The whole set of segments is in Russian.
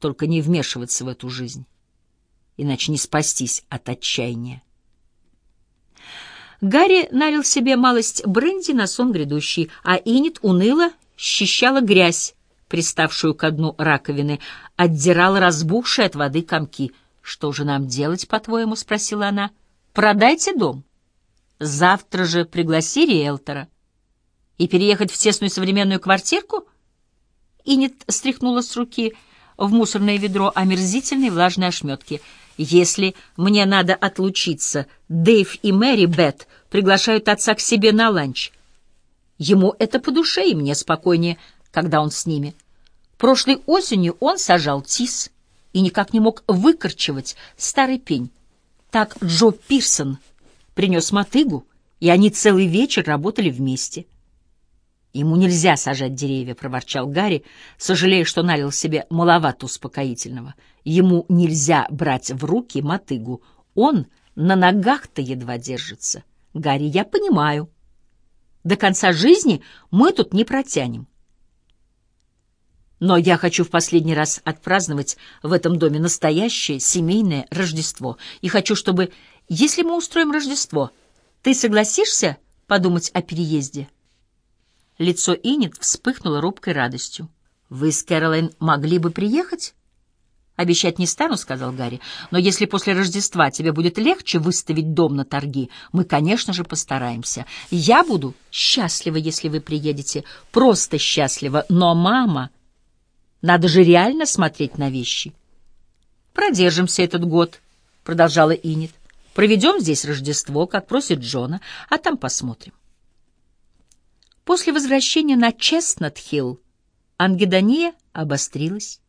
только не вмешиваться в эту жизнь, иначе не спастись от отчаяния. Гарри налил себе малость бренди на сон грядущий, а Инет уныло счищала грязь, приставшую ко дну раковины, отдирала разбухшие от воды комки. «Что же нам делать, по-твоему?» — спросила она. «Продайте дом. Завтра же пригласи риэлтора. И переехать в тесную современную квартирку?» Инет стряхнула с руки в мусорное ведро омерзительные влажные ошметки — если мне надо отлучиться, Дэйв и Мэри Бет приглашают отца к себе на ланч. Ему это по душе, и мне спокойнее, когда он с ними. Прошлой осенью он сажал тис и никак не мог выкорчевать старый пень. Так Джо Пирсон принес мотыгу, и они целый вечер работали вместе. «Ему нельзя сажать деревья», — проворчал Гарри, сожалея, что налил себе маловато успокоительного. «Ему нельзя брать в руки мотыгу. Он на ногах-то едва держится. Гарри, я понимаю. До конца жизни мы тут не протянем. Но я хочу в последний раз отпраздновать в этом доме настоящее семейное Рождество. И хочу, чтобы, если мы устроим Рождество, ты согласишься подумать о переезде?» Лицо Инет вспыхнуло робкой радостью. «Вы с Кэролайн могли бы приехать?» «Обещать не стану», — сказал Гарри, «но если после Рождества тебе будет легче выставить дом на торги, мы, конечно же, постараемся. Я буду счастлива, если вы приедете, просто счастлива, но, мама, надо же реально смотреть на вещи». «Продержимся этот год», — продолжала Инет. «Проведем здесь Рождество, как просит Джона, а там посмотрим». После возвращения на Честнат-Хилл ангедония обострилась.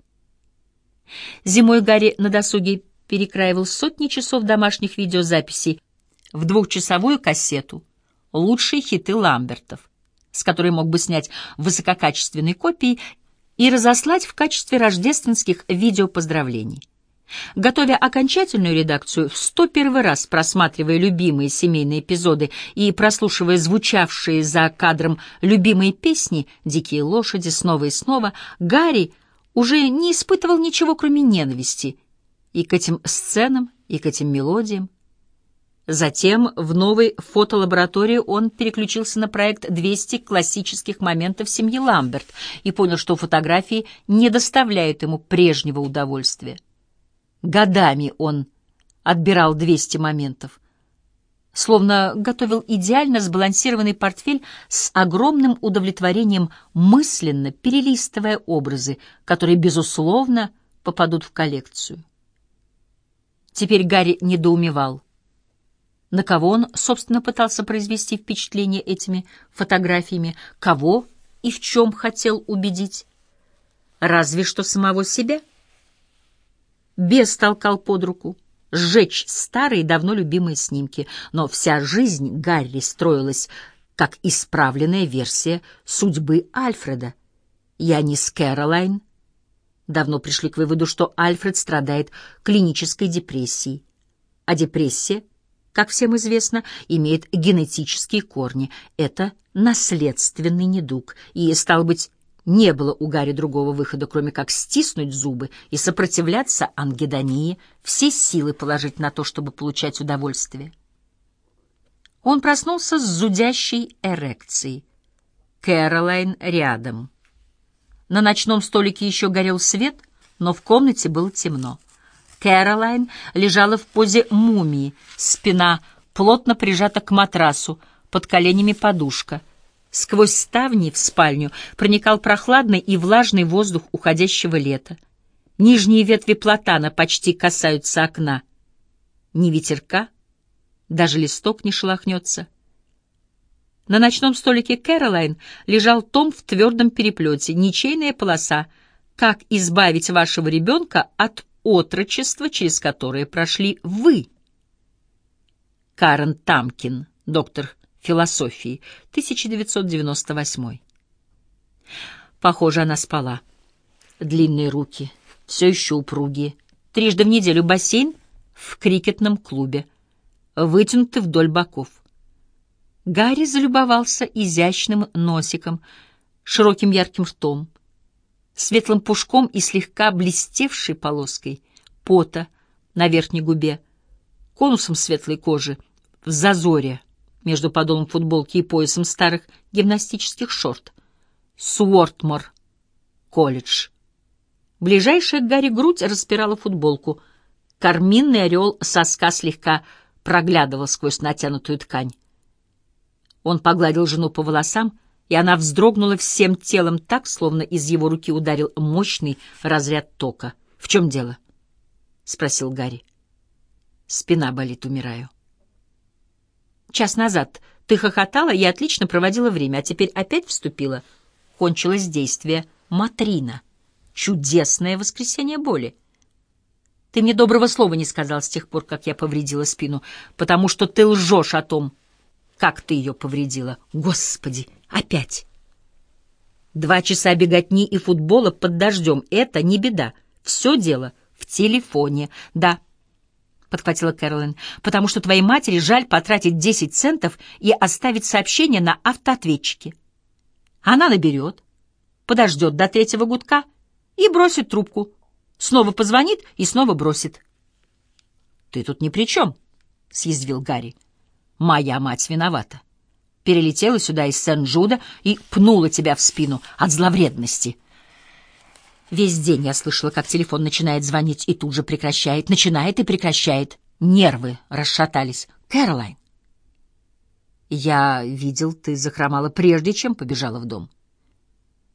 Зимой Гарри на досуге перекраивал сотни часов домашних видеозаписей в двухчасовую кассету «Лучшие хиты Ламбертов», с которой мог бы снять высококачественные копии и разослать в качестве рождественских видеопоздравлений. Готовя окончательную редакцию, в сто первый раз просматривая любимые семейные эпизоды и прослушивая звучавшие за кадром любимые песни «Дикие лошади» снова и снова, Гарри уже не испытывал ничего, кроме ненависти и к этим сценам, и к этим мелодиям. Затем в новой фотолаборатории он переключился на проект «200 классических моментов семьи Ламберт» и понял, что фотографии не доставляют ему прежнего удовольствия. Годами он отбирал 200 моментов, словно готовил идеально сбалансированный портфель с огромным удовлетворением, мысленно перелистывая образы, которые, безусловно, попадут в коллекцию. Теперь Гарри недоумевал. На кого он, собственно, пытался произвести впечатление этими фотографиями, кого и в чем хотел убедить? Разве что самого себя — Бес толкал под руку сжечь старые, давно любимые снимки, но вся жизнь Гарри строилась как исправленная версия судьбы Альфреда. И они с Кэролайн давно пришли к выводу, что Альфред страдает клинической депрессией. А депрессия, как всем известно, имеет генетические корни. Это наследственный недуг, и, стал быть, не было у Гарри другого выхода, кроме как стиснуть зубы и сопротивляться ангедонии, все силы положить на то, чтобы получать удовольствие. Он проснулся с зудящей эрекцией. Кэролайн рядом. На ночном столике еще горел свет, но в комнате было темно. Кэролайн лежала в позе мумии, спина плотно прижата к матрасу, под коленями подушка — Сквозь ставни в спальню проникал прохладный и влажный воздух уходящего лета. Нижние ветви платана почти касаются окна. Ни ветерка, даже листок не шелохнется. На ночном столике Кэролайн лежал том в твердом переплете, ничейная полоса «Как избавить вашего ребенка от отрочества, через которое прошли вы». Карен Тамкин, доктор философии, 1998. Похоже, она спала. Длинные руки, все еще упругие. Трижды в неделю бассейн в крикетном клубе, вытянуты вдоль боков. Гарри залюбовался изящным носиком, широким ярким ртом, светлым пушком и слегка блестевшей полоской пота на верхней губе, конусом светлой кожи, в зазоре между подолом футболки и поясом старых гимнастических шорт. Суортмор, колледж. Ближайшая к Гарри грудь распирала футболку. Карминный орел соска слегка проглядывал сквозь натянутую ткань. Он погладил жену по волосам, и она вздрогнула всем телом так, словно из его руки ударил мощный разряд тока. «В чем дело?» — спросил Гарри. «Спина болит, умираю». «Час назад ты хохотала и отлично проводила время, а теперь опять вступила. Кончилось действие Матрина. Чудесное воскресенье боли. Ты мне доброго слова не сказал с тех пор, как я повредила спину, потому что ты лжешь о том, как ты ее повредила. Господи, опять! Два часа беготни и футбола под дождем — это не беда. Все дело в телефоне. Да, — подхватила Кэролин, — потому что твоей матери жаль потратить 10 центов и оставить сообщение на автоответчике. Она наберет, подождет до третьего гудка и бросит трубку. Снова позвонит и снова бросит. — Ты тут ни при чем, — съязвил Гарри. Моя мать виновата. Перелетела сюда из Сен-Джуда и пнула тебя в спину от зловредности. Весь день я слышала, как телефон начинает звонить и тут же прекращает, начинает и прекращает. Нервы расшатались. Кэролайн. Я видел, ты захромала прежде, чем побежала в дом.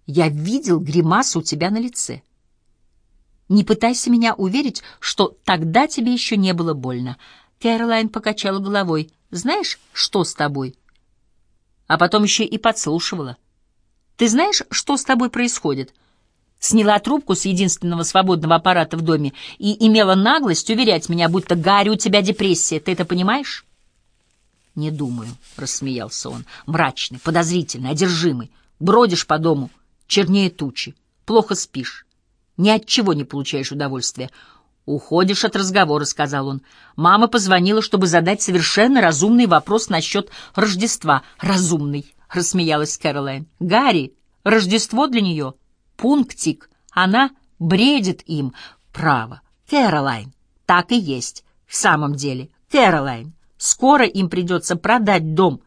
Я видел гримасу у тебя на лице. Не пытайся меня уверить, что тогда тебе еще не было больно. Кэролайн покачала головой. Знаешь, что с тобой? А потом еще и подслушивала. Ты знаешь, что с тобой происходит? Сняла трубку с единственного свободного аппарата в доме и имела наглость уверять меня, будто Гарри, у тебя депрессия. Ты это понимаешь? Не думаю, рассмеялся он. Мрачный, подозрительный, одержимый. Бродишь по дому, чернее тучи, плохо спишь. Ни от чего не получаешь удовольствия. «Уходишь от разговора», — сказал он. «Мама позвонила, чтобы задать совершенно разумный вопрос насчет Рождества». «Разумный», — рассмеялась Кэролайн. «Гарри, Рождество для нее — пунктик. Она бредит им. Право. Кэролайн, так и есть. В самом деле, Кэролайн, скоро им придется продать дом».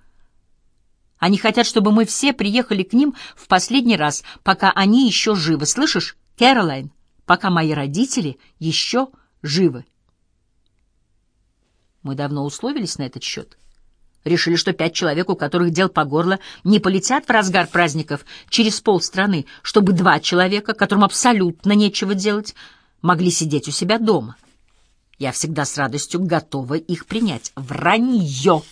Они хотят, чтобы мы все приехали к ним в последний раз, пока они еще живы. Слышишь, Кэролайн? пока мои родители еще живы. Мы давно условились на этот счет. Решили, что пять человек, у которых дел по горло, не полетят в разгар праздников через полстраны, чтобы два человека, которым абсолютно нечего делать, могли сидеть у себя дома. Я всегда с радостью готова их принять. Вранье!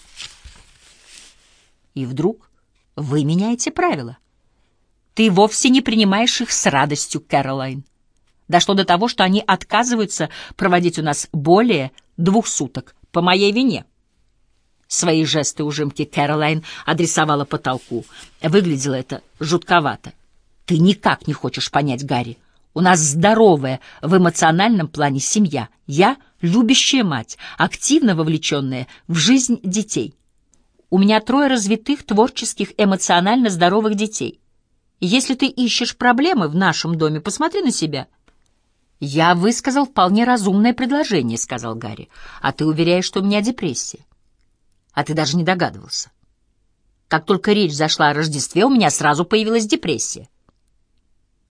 И вдруг вы меняете правила. Ты вовсе не принимаешь их с радостью, Кэролайн. Дошло до того, что они отказываются проводить у нас более двух суток по моей вине. Свои жесты ужимки Кэролайн адресовала потолку. Выглядело это жутковато. Ты никак не хочешь понять, Гарри. У нас здоровая в эмоциональном плане семья. Я — любящая мать, активно вовлеченная в жизнь детей. У меня трое развитых, творческих, эмоционально здоровых детей. Если ты ищешь проблемы в нашем доме, посмотри на себя — «Я высказал вполне разумное предложение», — сказал Гарри. «А ты уверяешь, что у меня депрессия?» «А ты даже не догадывался. Как только речь зашла о Рождестве, у меня сразу появилась депрессия.